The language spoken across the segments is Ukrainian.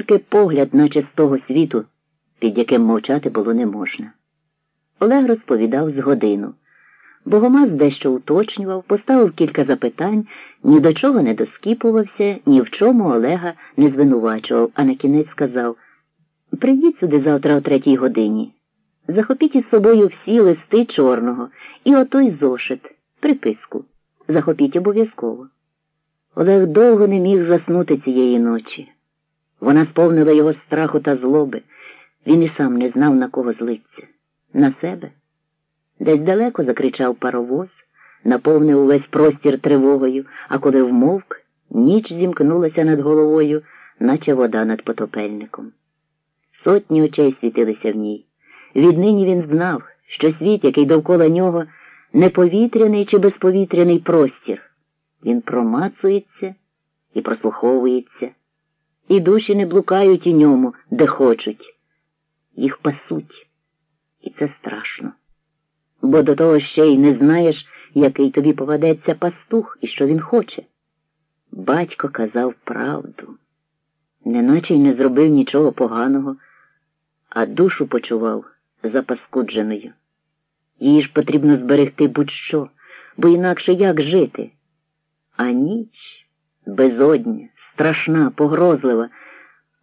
тільки погляд, наче з того світу, під яким мовчати було не можна. Олег розповідав з годину. Богомаз дещо уточнював, поставив кілька запитань, ні до чого не доскіпувався, ні в чому Олега не звинувачував, а на кінець сказав Прийдіть сюди завтра о третій годині. Захопіть із собою всі листи чорного і отой зошит, приписку. Захопіть обов'язково. Олег довго не міг заснути цієї ночі. Вона сповнила його страху та злоби. Він і сам не знав, на кого злиться. На себе. Десь далеко закричав паровоз, наповнив увесь простір тривогою, а коли вмовк, ніч зімкнулася над головою, наче вода над потопельником. Сотні очей світилися в ній. Віднині він знав, що світ, який довкола нього, не повітряний чи безповітряний простір. Він промацується і прослуховується, і душі не блукають у ньому, де хочуть. Їх пасуть, і це страшно. Бо до того ще й не знаєш, який тобі поведеться пастух і що він хоче. Батько казав правду, неначе й не зробив нічого поганого, а душу почував запаскудженою. Її ж потрібно зберегти будь-що, бо інакше як жити. А ніч безодня, страшна, погрозлива,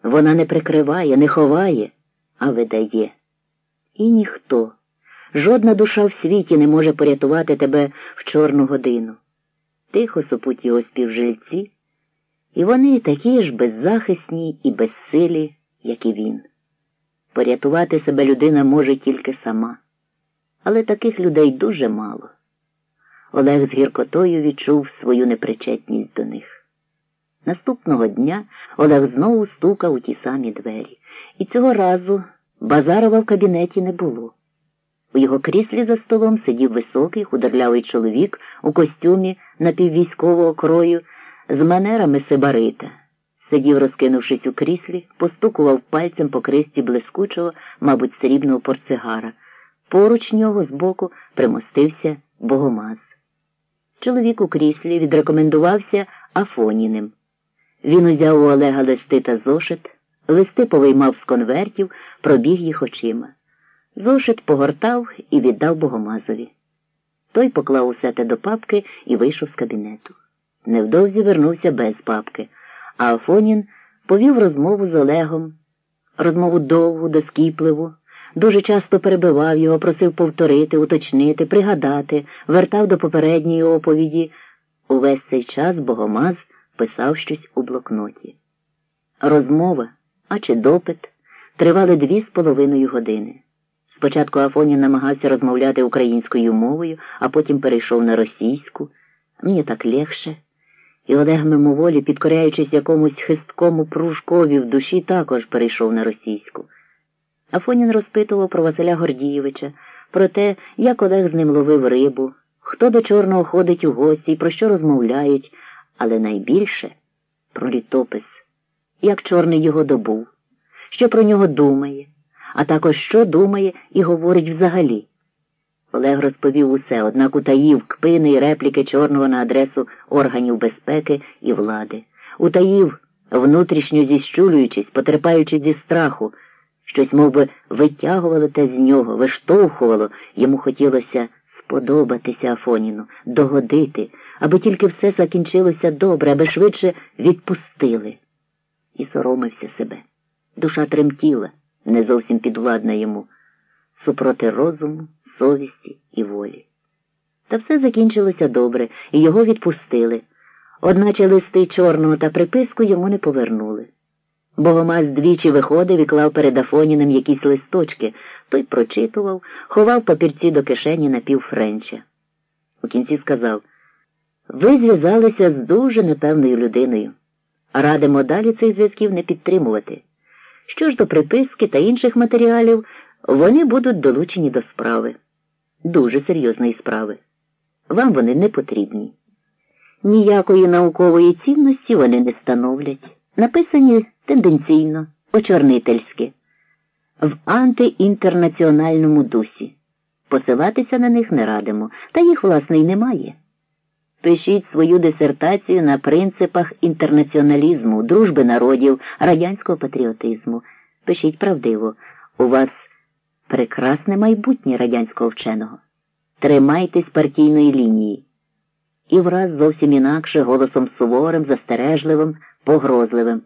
вона не прикриває, не ховає, а видає. І ніхто, жодна душа в світі не може порятувати тебе в чорну годину. Тихо сопуть його співжильці, і вони такі ж беззахисні і безсилі, як і він. Порятувати себе людина може тільки сама, але таких людей дуже мало. Олег з гіркотою відчув свою непричетність до них. Наступного дня Олег знову стукав у ті самі двері, і цього разу Базарова в кабінеті не було. У його кріслі за столом сидів високий, худорлявий чоловік у костюмі напіввійськового крою з манерами сибарита. Сидів, розкинувшись у кріслі, постукував пальцем по кристі блискучого, мабуть, срібного портсигара. Поруч нього збоку примостився богомаз. Чоловік у кріслі відрекомендувався Афоніним. Він узяв у Олега листи та зошит, листи повиймав з конвертів, пробіг їх очима. Зошит погортав і віддав богомазові. Той поклав усе те до папки і вийшов з кабінету. Невдовзі вернувся без папки, а Афонін повів розмову з Олегом, розмову довгу, доскіпливу. Дуже часто перебивав його, просив повторити, уточнити, пригадати, вертав до попередньої оповіді. Увесь цей час Богомаз писав щось у блокноті. Розмова, а чи допит, тривали дві з половиною години. Спочатку Афонін намагався розмовляти українською мовою, а потім перейшов на російську. Мені так легше. І Олег мимоволі, підкоряючись якомусь хисткому пружкові в душі, також перейшов на російську. Афонін розпитував про Василя Гордієвича, про те, як Олег з ним ловив рибу, хто до чорного ходить у гості і про що розмовляють, але найбільше про літопис, як чорний його добув, що про нього думає, а також що думає і говорить взагалі. Олег розповів усе, однак утаїв кпини і репліки чорного на адресу органів безпеки і влади, утаїв, внутрішньо зіщулюючись, потерпаючи зі страху. Щось мов би, витягувало те з нього, виштовхувало, йому хотілося сподобатися Афоніну, догодити, аби тільки все закінчилося добре, аби швидше відпустили. І соромився себе. Душа тремтіла, не зовсім підвладна йому, супроти розуму, совісті і волі. Та все закінчилося добре, і його відпустили, одначе листи чорного та приписку йому не повернули. Богомаз двічі виходив і клав перед Афоніним якісь листочки, той прочитував, ховав папірці до кишені на півфренча. У кінці сказав ви зв'язалися з дуже непевною людиною, радимо далі цих зв'язків не підтримувати. Що ж до приписки та інших матеріалів, вони будуть долучені до справи, дуже серйозної справи. Вам вони не потрібні. Ніякої наукової цінності вони не становлять. Написані тенденційно, очорнительськи, в антиінтернаціональному дусі. Посилатися на них не радимо, та їх, власне, й немає. Пишіть свою дисертацію на принципах інтернаціоналізму, дружби народів, радянського патріотизму. Пишіть правдиво, у вас прекрасне майбутнє радянського вченого. Тримайтесь партійної лінії. І враз зовсім інакше голосом суворим, застережливим, погрозливим.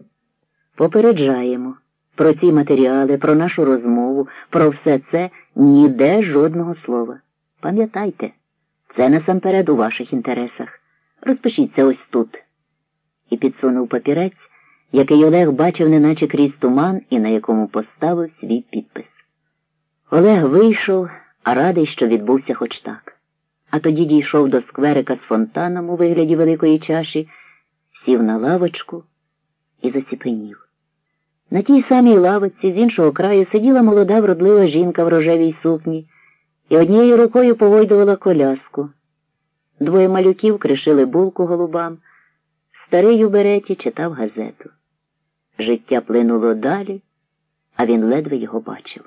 Попереджаємо про ці матеріали, про нашу розмову, про все це ніде жодного слова. Пам'ятайте, це насамперед у ваших інтересах. Розпишіться ось тут. І підсунув папірець, який Олег бачив неначе крізь туман і на якому поставив свій підпис. Олег вийшов, а радий, що відбувся хоч так. А тоді дійшов до скверика з фонтаном у вигляді великої чаші, сів на лавочку і заціпенів. На тій самій лавочці з іншого краю сиділа молода вродлива жінка в рожевій сукні і однією рукою повойдувала коляску. Двоє малюків кришили булку голубам, старий у береті читав газету. Життя плинуло далі, а він ледве його бачив.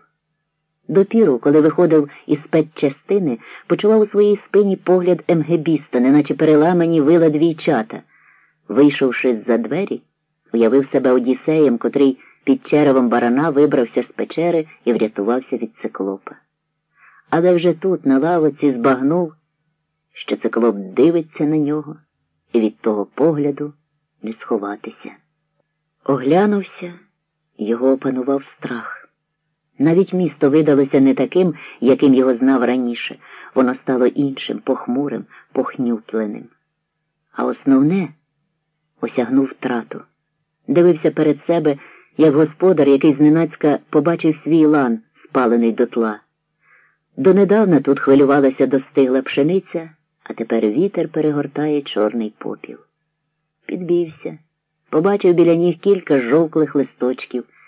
Допіру, коли виходив із спецчастини, почував у своїй спині погляд емгебіста, неначе переламані вила двійчата. Вийшовши з за двері, уявив себе Одіссеєм, котрий під черевом барана вибрався з печери і врятувався від циклопа. Але вже тут, на лавоці, збагнув, що циклоп дивиться на нього і від того погляду не сховатися. Оглянувся, його опанував страх. Навіть місто видалося не таким, яким його знав раніше, воно стало іншим, похмурим, похнютленим. А основне осягнув втрату. Дивився перед себе, як господар, який зненацька побачив свій лан, спалений дотла. Донедавна тут хвилювалася достигла пшениця, а тепер вітер перегортає чорний попіл. Підбівся, побачив біля ніг кілька жовклих листочків.